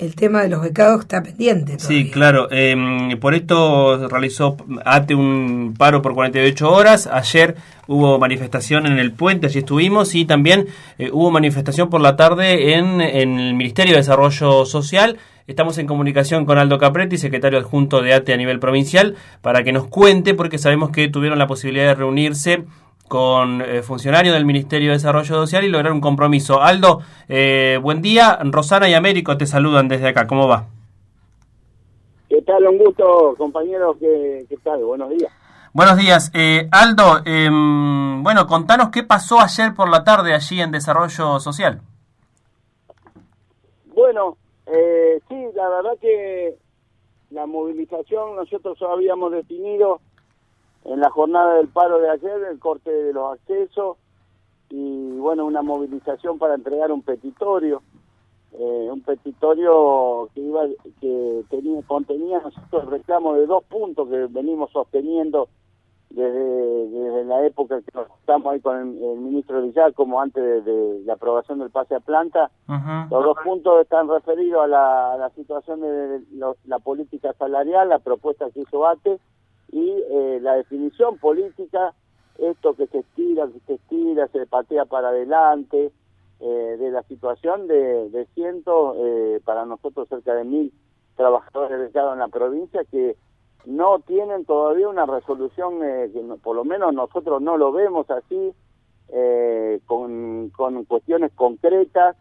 el tema de los becados está pendiente. Sí, claro. Em, por esto realizó ATE un paro por 48 horas. Ayer hubo manifestación en el puente, allí estuvimos, y también eh, hubo manifestación por la tarde en, en, el Ministerio de Desarrollo Social. Estamos en comunicación con Aldo Capretti, secretario adjunto de ATE a nivel provincial, para que nos cuente, porque sabemos que tuvieron la posibilidad de reunirse con eh, funcionarios del Ministerio de Desarrollo Social y lograr un compromiso. Aldo, eh, buen día. Rosana y Américo te saludan desde acá. ¿Cómo va? ¿Qué tal? Un gusto, compañeros. ¿Qué, qué tal? Buenos días. Buenos días. Eh, Aldo, em, bueno, contanos qué pasó ayer por la tarde allí en Desarrollo Social. Bueno, eh, sí, la verdad que la movilización nosotros habíamos definido en la jornada del paro de ayer el corte de los accesos y bueno una movilización para entregar un petitorio eh, un petitorio que iba que tenía contenía nosotros el reclamo de dos puntos que venimos sosteniendo desde, desde la época que nos estamos ahí con el, ministro Villar como antes de, la aprobación del pase a planta. Los dos puntos están referidos a la, a la situación de la política salarial la propuesta que hizo ATE y eh, la definición política, esto que se estira, que se estira, se patea para adelante, eh, de la situación de, de cientos, eh, para nosotros cerca de mil trabajadores de Estado en la provincia que no tienen todavía una resolución, que por lo menos nosotros no lo vemos así, con, con cuestiones concretas.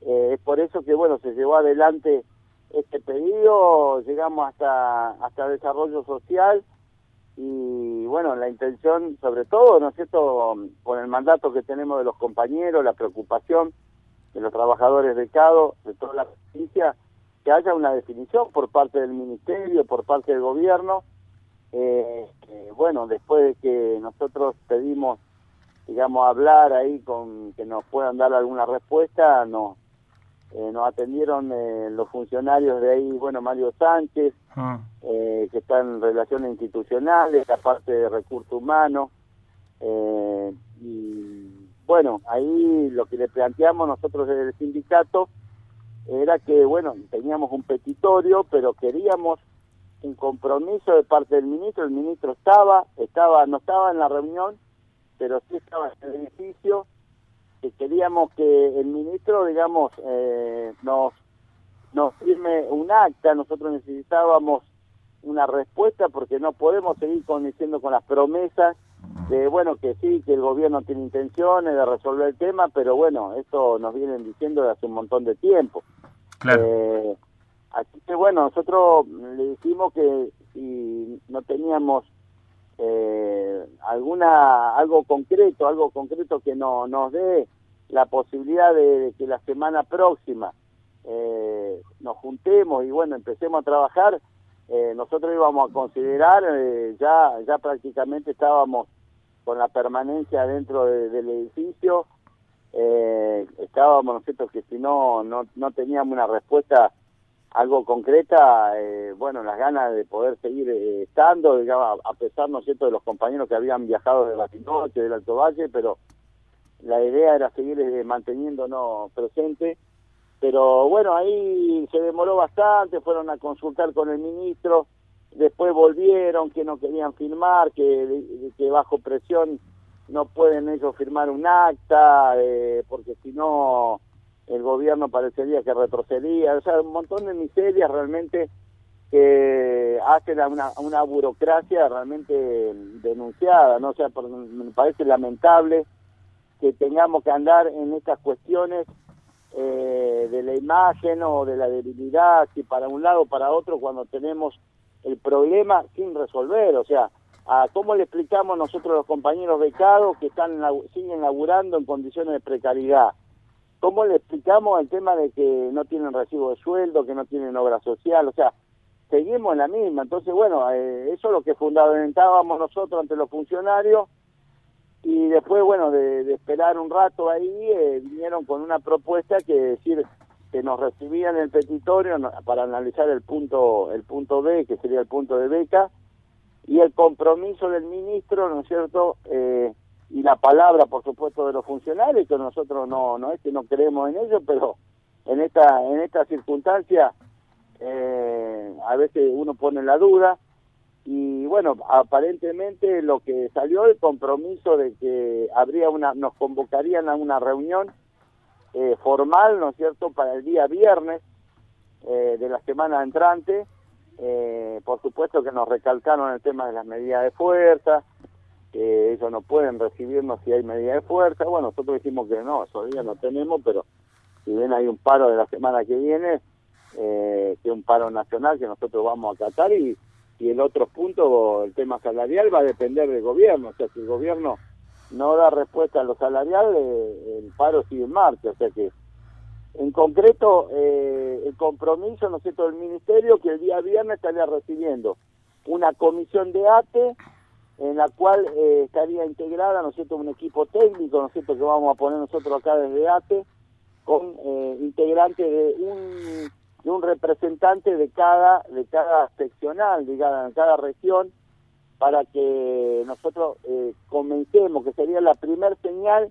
es por eso que, bueno, se llevó adelante este pedido, llegamos hasta, hasta desarrollo social, y bueno, la intención, sobre todo, ¿no es cierto?, con el mandato que tenemos de los compañeros, la preocupación de los trabajadores de CADO, de toda la provincia, que haya una definición por parte del Ministerio, por parte del Gobierno. Eh, bueno, después de que nosotros pedimos, digamos, hablar ahí con que nos puedan dar alguna respuesta, nos eh, nos atendieron eh, los funcionarios de ahí, bueno, Mario Sánchez, ah. eh, que está en relaciones institucionales, la parte de recursos humanos. y bueno, ahí lo que le planteamos nosotros desde el sindicato era que, bueno, teníamos un petitorio, pero queríamos un compromiso de parte del ministro. El ministro estaba, estaba no estaba en la reunión, pero sí estaba en el edificio que queríamos que el ministro, digamos, eh, nos, nos firme un acta, nosotros necesitábamos una respuesta porque no podemos seguir con, diciendo con las promesas de, bueno, que sí, que el gobierno tiene intenciones de resolver el tema, pero bueno, esto nos vienen diciendo de hace un montón de tiempo. Claro. Eh, así que bueno, nosotros le dijimos que si no teníamos eh, alguna algo concreto, algo concreto que no nos dé la posibilidad de, que la semana próxima eh, nos juntemos y bueno empecemos a trabajar, eh, nosotros íbamos a considerar eh, ya ya prácticamente estábamos con la permanencia dentro del edificio, estábamos nosotros que si no, no no teníamos una respuesta algo concreta, eh, bueno, las ganas de poder seguir eh, estando, digamos, a pesar, ¿no es cierto?, de los compañeros que habían viajado de Bariloche, del Alto Valle, pero la idea era seguir eh, manteniéndonos presente. Pero bueno, ahí se demoró bastante, fueron a consultar con el ministro, después volvieron que no querían firmar, que, que bajo presión no pueden ellos firmar un acta, porque si no el gobierno parecería que retrocedía, o sea, un montón de miserias realmente que hacen a una, una burocracia realmente denunciada, ¿no? Sea, me parece lamentable que tengamos que andar en estas cuestiones eh, de la imagen o de la debilidad, si para un lado o para otro, cuando tenemos el problema sin resolver, o sea, cómo le explicamos nosotros los compañeros becados que están siguen laburando en condiciones de precariedad, ¿Cómo le explicamos el tema de que no tienen recibo de sueldo, que no tienen obra social? O sea, seguimos en la misma. Entonces, bueno, eh, eso es lo que fundamentábamos nosotros ante los funcionarios. Y después, bueno, de, esperar un rato ahí, eh, vinieron con una propuesta que decir que nos recibían el petitorio para analizar el punto el punto B, que sería el punto de beca, y el compromiso del ministro, ¿no es cierto?, eh, y la palabra, por supuesto, de los funcionarios, que nosotros no, no es que no creemos en ello, pero en esta en esta circunstancia eh, a veces uno pone la duda y bueno aparentemente lo que salió el compromiso de que habría una nos convocarían a una reunión eh, formal no es cierto para el día viernes eh, de la semana entrante eh, por supuesto que nos recalcaron el tema de las medidas de fuerza que ellos no pueden recibirnos si hay medidas de fuerza bueno nosotros dijimos que no días no tenemos pero si bien hay un paro de la semana que viene eh, que es un paro nacional que nosotros vamos a acatar y, y el otro punto, el tema salarial, va a depender del gobierno. O sea, si el gobierno no da respuesta a lo salarial, eh, el paro sigue en marcha. O sea que, en concreto, eh, el compromiso, ¿no del ministerio que el día viernes estaría recibiendo una comisión de ATE en la cual eh, estaría integrada, ¿no es cierto?, un equipo técnico, ¿no es cierto?, que vamos a poner nosotros acá desde ATE, con eh, integrantes de un de un representante de cada de cada seccional, digamos, en cada región, para que nosotros eh, comencemos, que sería la primer señal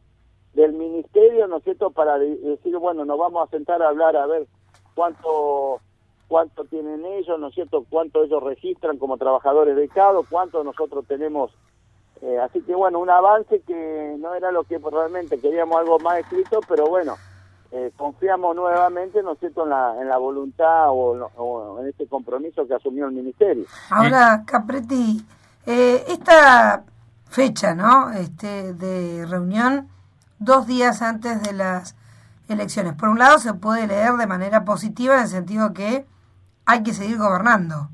del ministerio, ¿no es cierto?, para decir, bueno, nos vamos a sentar a hablar a ver cuánto cuánto tienen ellos, ¿no es cierto?, cuánto ellos registran como trabajadores de CADO, cuánto nosotros tenemos. Eh, así que, bueno, un avance que no era lo que realmente queríamos algo más escrito, pero bueno, eh, confiamos nuevamente, ¿no es cierto?, en la, en la voluntad o, en este compromiso que asumió el Ministerio. Ahora, Capretti, eh, esta fecha, ¿no?, este, de reunión, dos días antes de las elecciones. Por un lado, se puede leer de manera positiva en el sentido que hay que seguir gobernando.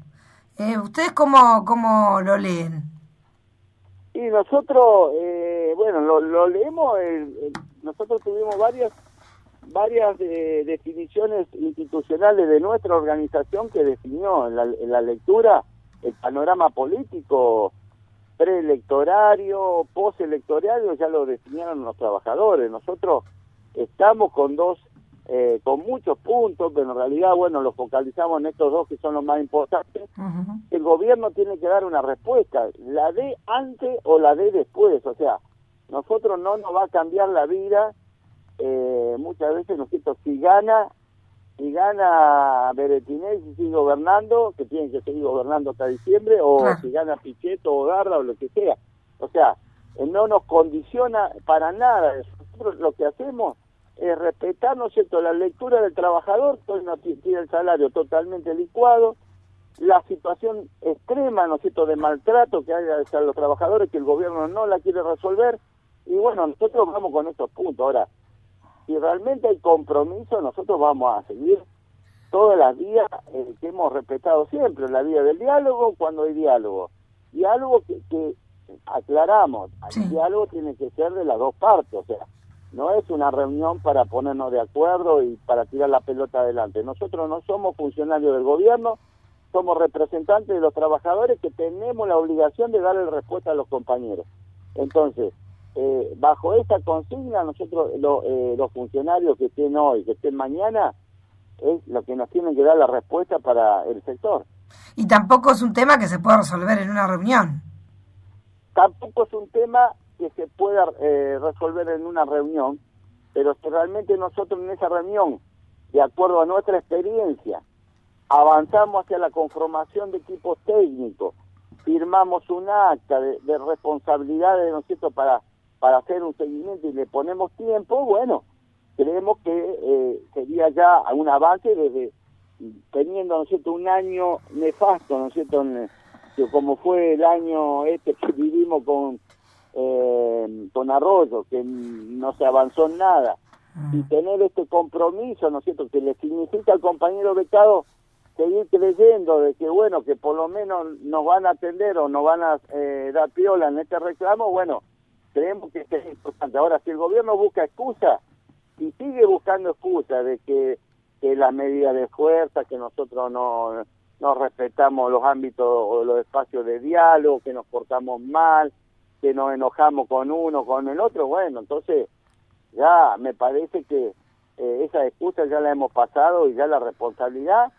Eh, ¿Ustedes cómo, cómo lo leen? Y nosotros, eh, bueno, lo, lo leemos, nosotros tuvimos varias varias eh, definiciones institucionales de nuestra organización que definió en la, lectura el panorama político preelectorario, postelectorario, ya lo definieron los trabajadores. Nosotros estamos con dos, eh, con muchos puntos, pero en realidad, bueno, los focalizamos en estos dos que son los más importantes. El gobierno tiene que dar una respuesta, la de antes o la de después, o sea, nosotros no nos va a cambiar la vida eh, muchas veces, ¿no Si gana, si gana Beretinés y sigue gobernando, que tiene que seguir gobernando hasta diciembre, o si gana Pichetto o Garra o lo que sea. O sea, eh, no nos condiciona para nada. Nosotros lo que hacemos es respetar, ¿no es cierto?, la lectura del trabajador, que no tiene el salario totalmente licuado, la situación extrema, ¿no es cierto?, de maltrato que hay hacia los trabajadores, que el gobierno no la quiere resolver, y bueno, nosotros vamos con estos puntos. Ahora, si realmente hay compromiso, nosotros vamos a seguir todas las vías eh, que hemos respetado siempre, la vía del diálogo cuando hay diálogo. Diálogo que, que aclaramos, el diálogo tiene que ser de las dos partes, o sea, no es una reunión para ponernos de acuerdo y para tirar la pelota adelante. Nosotros no somos funcionarios del gobierno, somos representantes de los trabajadores que tenemos la obligación de darle respuesta a los compañeros. Entonces, eh, bajo esta consigna, nosotros, eh, los funcionarios que estén hoy, que estén mañana, es lo que nos tienen que dar la respuesta para el sector. Y tampoco es un tema que se pueda resolver en una reunión. Tampoco es un tema que se pueda eh, resolver en una reunión, pero si realmente nosotros en esa reunión, de acuerdo a nuestra experiencia, avanzamos hacia la conformación de equipos técnicos, firmamos un acta de, de responsabilidades, ¿no es cierto?, para para hacer un seguimiento y le ponemos tiempo, bueno, creemos que eh, sería ya un avance desde teniendo, ¿no cierto?, un año nefasto, ¿no es cierto?, como fue el año este que vivimos con, eh, con Arroyo, que no se avanzó en nada, y tener este compromiso, ¿no es cierto?, que le significa al compañero becado seguir creyendo de que, bueno, que por lo menos nos van a atender o nos van a eh, dar piola en este reclamo, bueno, creemos que es importante. Ahora, si el gobierno busca excusa, y sigue buscando excusa de que, que las medidas de fuerza, que nosotros no, no respetamos los ámbitos o los espacios de diálogo, que nos portamos mal, que nos enojamos con uno, con el otro, bueno, entonces ya me parece que eh, esa excusa ya la hemos pasado y ya la responsabilidad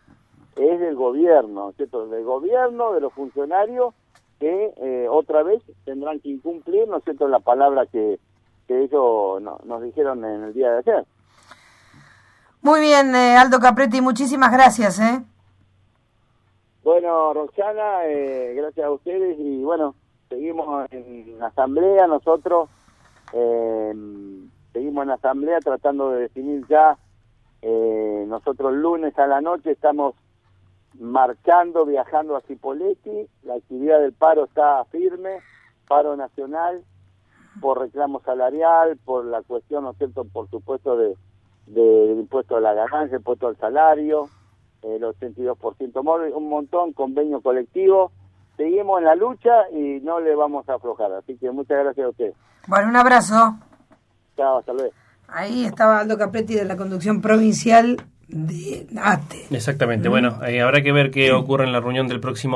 es del gobierno, ¿cierto? Del gobierno, de los funcionarios que eh, otra vez tendrán que incumplir, ¿no es cierto?, la palabra que, que ellos nos dijeron en el día de ayer. Muy bien, eh, Aldo Capretti, muchísimas gracias. ¿eh? Bueno, Roxana, eh, gracias a ustedes y bueno, seguimos en asamblea nosotros, eh, seguimos en asamblea tratando de definir ya, eh, nosotros lunes a la noche estamos marchando, viajando a Cipolletti, la actividad del paro está firme, paro nacional, por reclamo salarial, por la cuestión, ¿no es cierto?, por supuesto, de, del impuesto a la ganancia, impuesto al salario, el 82% móvil, un montón, convenio colectivo. Seguimos en la lucha y no le vamos a aflojar. Así que muchas gracias a usted. Bueno, un abrazo. Chao, hasta luego. Ahí estaba Aldo Capretti de la conducción provincial de ATE. Exactamente. Bueno, eh, habrá que ver qué ocurre en la reunión del próximo